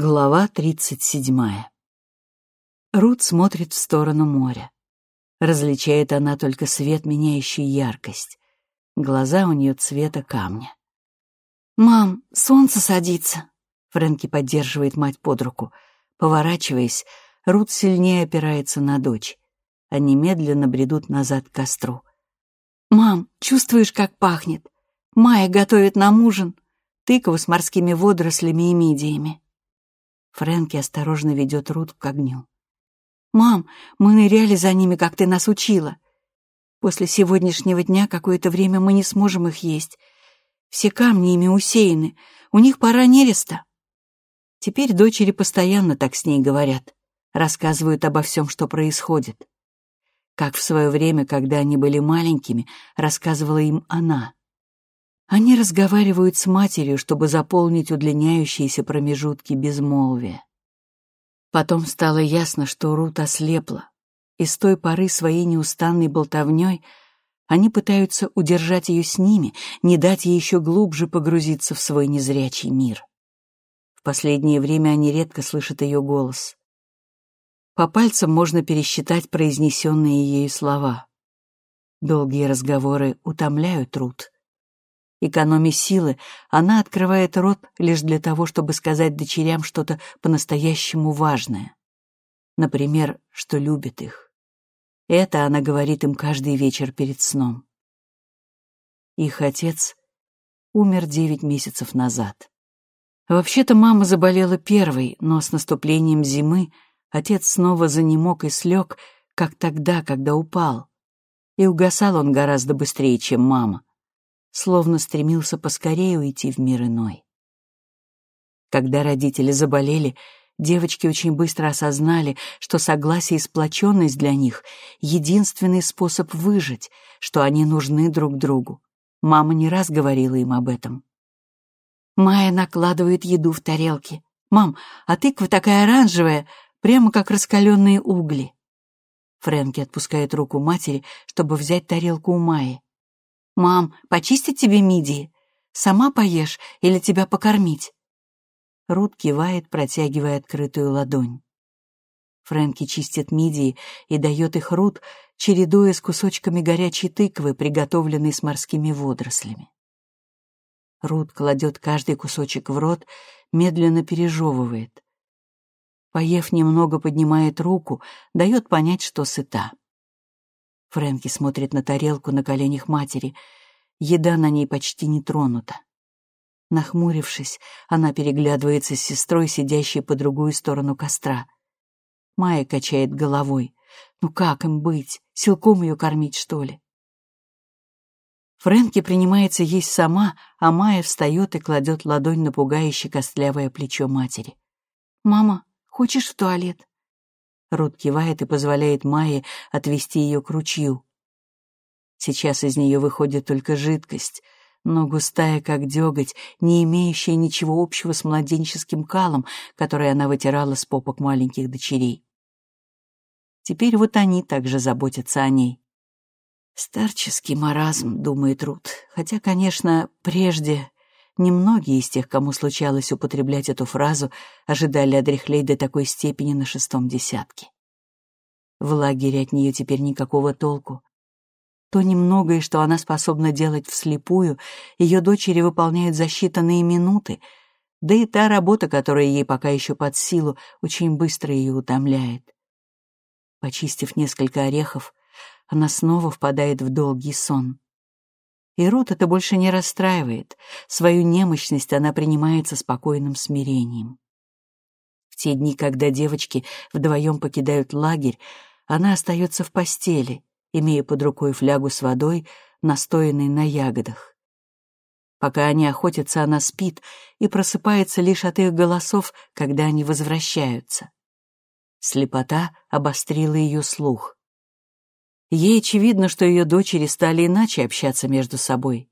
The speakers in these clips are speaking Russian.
Глава тридцать седьмая. Рут смотрит в сторону моря. Различает она только свет, меняющий яркость. Глаза у нее цвета камня. «Мам, солнце садится!» Фрэнки поддерживает мать под руку. Поворачиваясь, Рут сильнее опирается на дочь. Они медленно бредут назад к костру. «Мам, чувствуешь, как пахнет? Майя готовит нам ужин. Тыкву с морскими водорослями и мидиями». Фрэнки осторожно ведет Рут к огню. «Мам, мы ныряли за ними, как ты нас учила. После сегодняшнего дня какое-то время мы не сможем их есть. Все камни ими усеяны, у них пора нереста». Теперь дочери постоянно так с ней говорят, рассказывают обо всем, что происходит. Как в свое время, когда они были маленькими, рассказывала им она. Они разговаривают с матерью, чтобы заполнить удлиняющиеся промежутки безмолвия. Потом стало ясно, что Рут ослепла, и с той поры своей неустанной болтовней они пытаются удержать ее с ними, не дать ей еще глубже погрузиться в свой незрячий мир. В последнее время они редко слышат ее голос. По пальцам можно пересчитать произнесенные ею слова. Долгие разговоры утомляют Рут. Экономя силы, она открывает рот лишь для того, чтобы сказать дочерям что-то по-настоящему важное. Например, что любит их. Это она говорит им каждый вечер перед сном. Их отец умер девять месяцев назад. Вообще-то мама заболела первой, но с наступлением зимы отец снова занемог и слег, как тогда, когда упал. И угасал он гораздо быстрее, чем мама словно стремился поскорее уйти в мир иной. Когда родители заболели, девочки очень быстро осознали, что согласие и сплоченность для них — единственный способ выжить, что они нужны друг другу. Мама не раз говорила им об этом. Майя накладывает еду в тарелки. «Мам, а тыква такая оранжевая, прямо как раскаленные угли». Фрэнки отпускает руку матери, чтобы взять тарелку у Майи. «Мам, почистить тебе мидии? Сама поешь или тебя покормить?» Рут кивает, протягивая открытую ладонь. Фрэнки чистит мидии и дает их Рут, чередуя с кусочками горячей тыквы, приготовленной с морскими водорослями. Рут кладет каждый кусочек в рот, медленно пережевывает. Поев немного, поднимает руку, дает понять, что сыта. Фрэнки смотрит на тарелку на коленях матери. Еда на ней почти не тронута. Нахмурившись, она переглядывается с сестрой, сидящей по другую сторону костра. Майя качает головой. «Ну как им быть? Силком ее кормить, что ли?» Фрэнки принимается есть сама, а Майя встает и кладет ладонь на пугающе костлявое плечо матери. «Мама, хочешь в туалет?» Рут кивает и позволяет Майе отвести ее к ручью. Сейчас из нее выходит только жидкость, но густая, как деготь, не имеющая ничего общего с младенческим калом, который она вытирала с попок маленьких дочерей. Теперь вот они также заботятся о ней. Старческий маразм, думает Рут, хотя, конечно, прежде Немногие из тех, кому случалось употреблять эту фразу, ожидали одряхлей до такой степени на шестом десятке. В лагере от нее теперь никакого толку. То немногое, что она способна делать вслепую, ее дочери выполняют за считанные минуты, да и та работа, которая ей пока еще под силу, очень быстро ее утомляет. Почистив несколько орехов, она снова впадает в долгий сон. И Рут это больше не расстраивает. Свою немощность она принимает со спокойным смирением. В те дни, когда девочки вдвоем покидают лагерь, она остается в постели, имея под рукой флягу с водой, настоянной на ягодах. Пока они охотятся, она спит и просыпается лишь от их голосов, когда они возвращаются. Слепота обострила ее слух. Ей очевидно, что ее дочери стали иначе общаться между собой.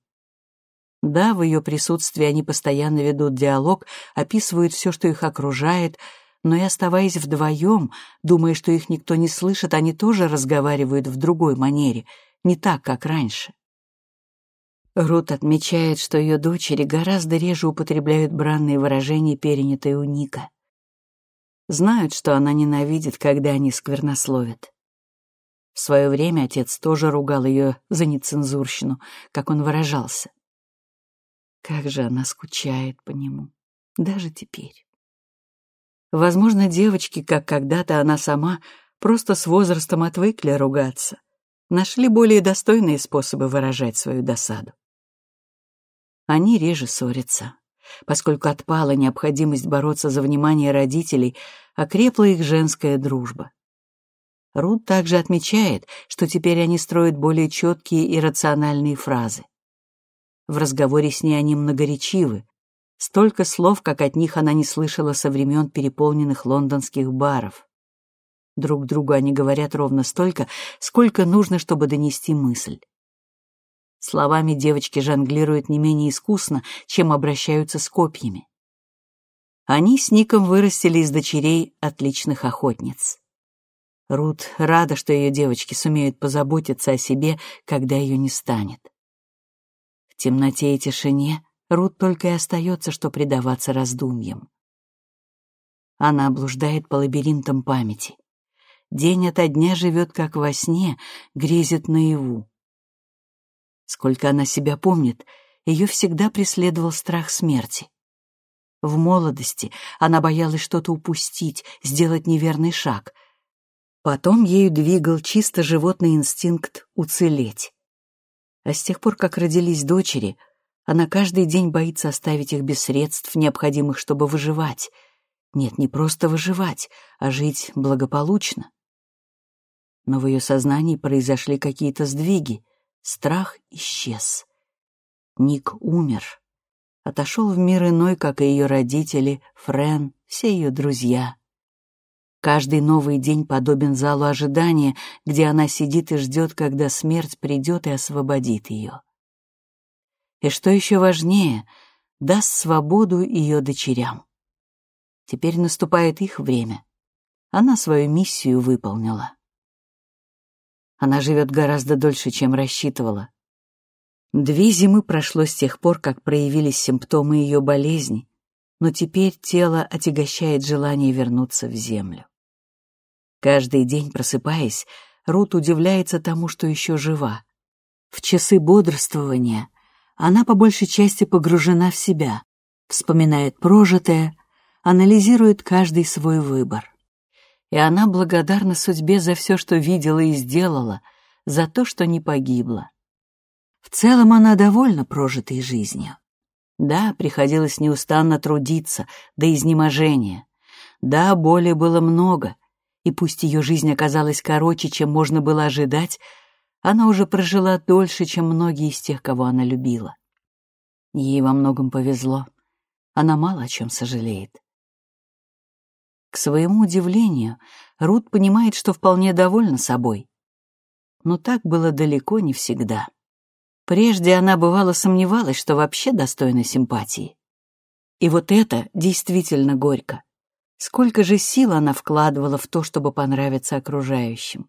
Да, в ее присутствии они постоянно ведут диалог, описывают все, что их окружает, но и оставаясь вдвоем, думая, что их никто не слышит, они тоже разговаривают в другой манере, не так, как раньше. Рут отмечает, что ее дочери гораздо реже употребляют бранные выражения, перенятые у Ника. знают, что она ненавидит, когда они сквернословят. В свое время отец тоже ругал ее за нецензурщину, как он выражался. Как же она скучает по нему, даже теперь. Возможно, девочки, как когда-то она сама, просто с возрастом отвыкли ругаться, нашли более достойные способы выражать свою досаду. Они реже ссорятся, поскольку отпала необходимость бороться за внимание родителей, окрепла их женская дружба. Рут также отмечает, что теперь они строят более четкие и рациональные фразы. В разговоре с ней они многоречивы. Столько слов, как от них она не слышала со времен переполненных лондонских баров. Друг другу они говорят ровно столько, сколько нужно, чтобы донести мысль. Словами девочки жонглируют не менее искусно, чем обращаются с копьями. Они с Ником вырастили из дочерей отличных охотниц. Рут рада, что ее девочки сумеют позаботиться о себе, когда ее не станет. В темноте и тишине Рут только и остается, что предаваться раздумьям. Она блуждает по лабиринтам памяти. День ото дня живет, как во сне, грезит наяву. Сколько она себя помнит, ее всегда преследовал страх смерти. В молодости она боялась что-то упустить, сделать неверный шаг — Потом ею двигал чисто животный инстинкт уцелеть. А с тех пор, как родились дочери, она каждый день боится оставить их без средств, необходимых, чтобы выживать. Нет, не просто выживать, а жить благополучно. Но в ее сознании произошли какие-то сдвиги. Страх исчез. Ник умер. Отошел в мир иной, как и ее родители, Френ, все ее друзья. Каждый новый день подобен залу ожидания, где она сидит и ждет, когда смерть придет и освободит ее. И что еще важнее, даст свободу ее дочерям. Теперь наступает их время. Она свою миссию выполнила. Она живет гораздо дольше, чем рассчитывала. Две зимы прошло с тех пор, как проявились симптомы ее болезни, но теперь тело отягощает желание вернуться в землю. Каждый день, просыпаясь, Рут удивляется тому, что еще жива. В часы бодрствования она по большей части погружена в себя, вспоминает прожитое, анализирует каждый свой выбор. И она благодарна судьбе за все, что видела и сделала, за то, что не погибла. В целом она довольна прожитой жизнью. Да, приходилось неустанно трудиться, до изнеможения. Да, боли было много — и пусть ее жизнь оказалась короче, чем можно было ожидать, она уже прожила дольше, чем многие из тех, кого она любила. Ей во многом повезло. Она мало о чем сожалеет. К своему удивлению, Рут понимает, что вполне довольна собой. Но так было далеко не всегда. Прежде она бывало сомневалась, что вообще достойна симпатии. И вот это действительно горько. Сколько же сил она вкладывала в то, чтобы понравиться окружающим.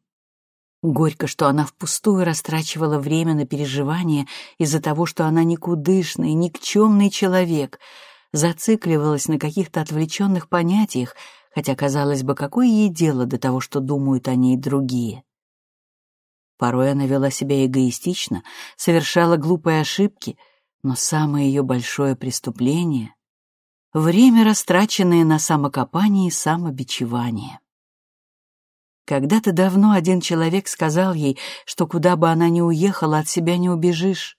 Горько, что она впустую растрачивала время на переживания из-за того, что она никудышный, никчемный человек, зацикливалась на каких-то отвлеченных понятиях, хотя, казалось бы, какое ей дело до того, что думают о ней другие. Порой она вела себя эгоистично, совершала глупые ошибки, но самое ее большое преступление Время, растраченное на самокопание и самобичевание. Когда-то давно один человек сказал ей, что куда бы она ни уехала, от себя не убежишь.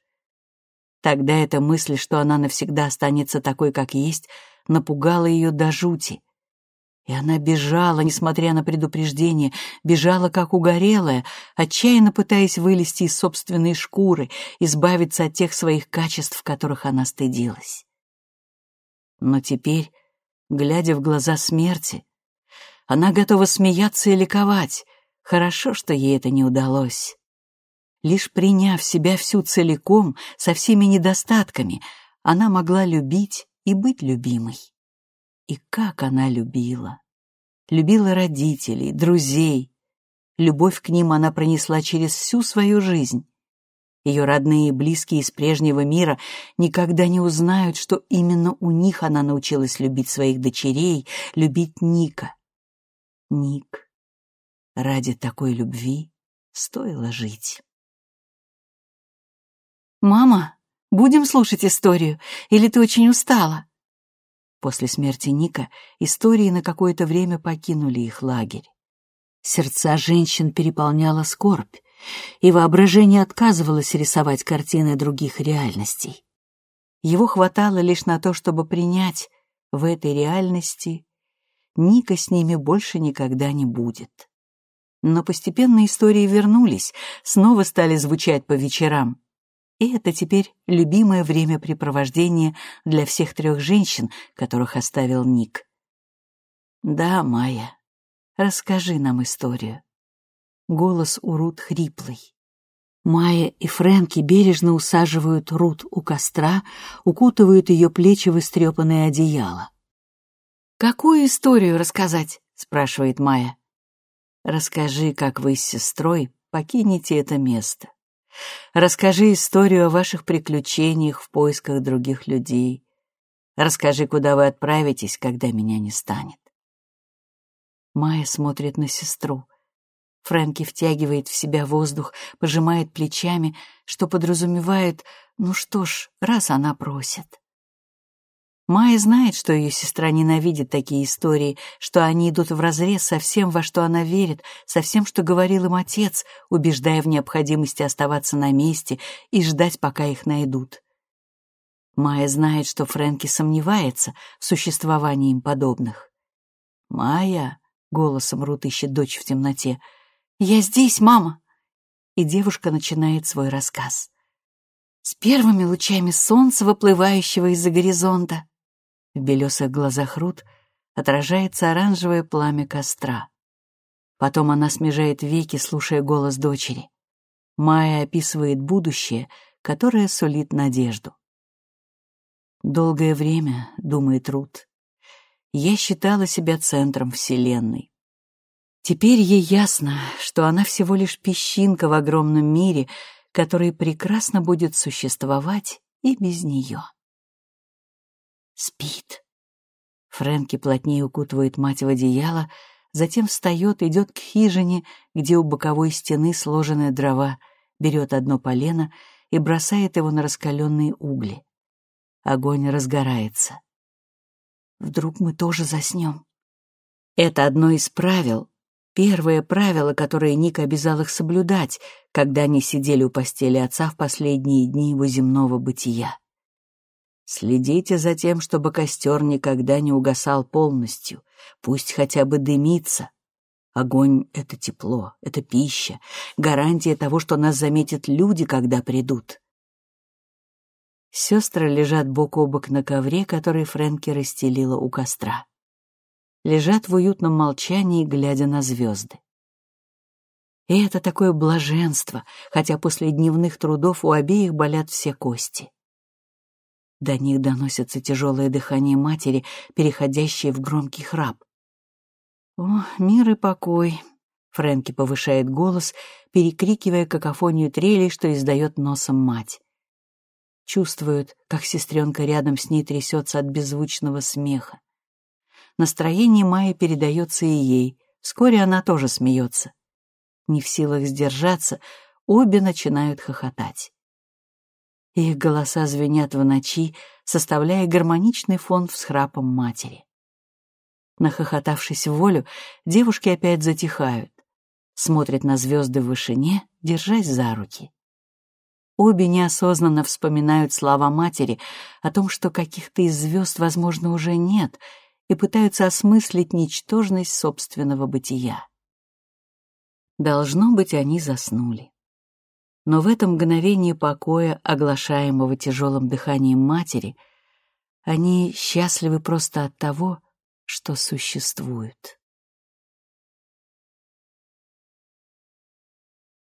Тогда эта мысль, что она навсегда останется такой, как есть, напугала ее до жути. И она бежала, несмотря на предупреждение, бежала как угорелая, отчаянно пытаясь вылезти из собственной шкуры, избавиться от тех своих качеств, которых она стыдилась. Но теперь, глядя в глаза смерти, она готова смеяться и ликовать. Хорошо, что ей это не удалось. Лишь приняв себя всю целиком, со всеми недостатками, она могла любить и быть любимой. И как она любила! Любила родителей, друзей. Любовь к ним она пронесла через всю свою жизнь. Ее родные и близкие из прежнего мира никогда не узнают, что именно у них она научилась любить своих дочерей, любить Ника, Ник, ради такой любви стоило жить. «Мама, будем слушать историю, или ты очень устала?» После смерти Ника истории на какое-то время покинули их лагерь. Сердца женщин переполняла скорбь, и воображение отказывалось рисовать картины других реальностей. Его хватало лишь на то, чтобы принять в этой реальности Ника с ними больше никогда не будет. Но постепенно истории вернулись, снова стали звучать по вечерам. И это теперь любимое времяпрепровождение для всех трех женщин, которых оставил Ник. «Да, Майя, расскажи нам историю». Голос у Рут хриплый. Майя и Фрэнки бережно усаживают Рут у костра, укутывают ее плечи в истрепанное одеяло. «Какую историю рассказать?» — спрашивает Майя. «Расскажи, как вы с сестрой покинете это место. Расскажи историю о ваших приключениях в поисках других людей. Расскажи, куда вы отправитесь, когда меня не станет». Майя смотрит на сестру — Фрэнки втягивает в себя воздух, пожимает плечами, что подразумевает, ну что ж, раз она просит. Майя знает, что ее сестра ненавидит такие истории, что они идут вразрез со всем, во что она верит, со всем, что говорил им отец, убеждая в необходимости оставаться на месте и ждать, пока их найдут. Майя знает, что Фрэнки сомневается в существовании им подобных. «Майя», — голосом Рут ищет дочь в темноте, — «Я здесь, мама!» И девушка начинает свой рассказ. С первыми лучами солнца, выплывающего из-за горизонта, в белесых глазах Рут отражается оранжевое пламя костра. Потом она смежает веки, слушая голос дочери. Майя описывает будущее, которое сулит надежду. «Долгое время, — думает Рут, — я считала себя центром Вселенной. Теперь ей ясно, что она всего лишь песчинка в огромном мире, который прекрасно будет существовать и без нее. Спит. Фрэнки плотнее укутывает мать в одеяло, затем встает, идет к хижине, где у боковой стены сложены дрова, берет одно полено и бросает его на раскаленные угли. Огонь разгорается. Вдруг мы тоже заснем. Это одно из правил, Первое правило, которое Ник обязал их соблюдать, когда они сидели у постели отца в последние дни его земного бытия. Следите за тем, чтобы костер никогда не угасал полностью, пусть хотя бы дымится. Огонь — это тепло, это пища, гарантия того, что нас заметят люди, когда придут. Сестры лежат бок о бок на ковре, который Фрэнки расстелила у костра лежат в уютном молчании, глядя на звезды. И это такое блаженство, хотя после дневных трудов у обеих болят все кости. До них доносится тяжелое дыхание матери, переходящее в громкий храп. «О, мир и покой!» — Фрэнки повышает голос, перекрикивая какофонию трелей, что издает носом мать. Чувствует, как сестренка рядом с ней трясется от беззвучного смеха. Настроение Майи передается и ей. Вскоре она тоже смеется. Не в силах сдержаться, обе начинают хохотать. Их голоса звенят в ночи, составляя гармоничный фон с храпом матери. Нахохотавшись в волю, девушки опять затихают, смотрят на звезды в вышине, держась за руки. Обе неосознанно вспоминают слова матери о том, что каких-то из звезд, возможно, уже нет, и пытаются осмыслить ничтожность собственного бытия. Должно быть, они заснули. Но в этом мгновении покоя, оглашаемого тяжелым дыханием матери, они счастливы просто от того, что существуют.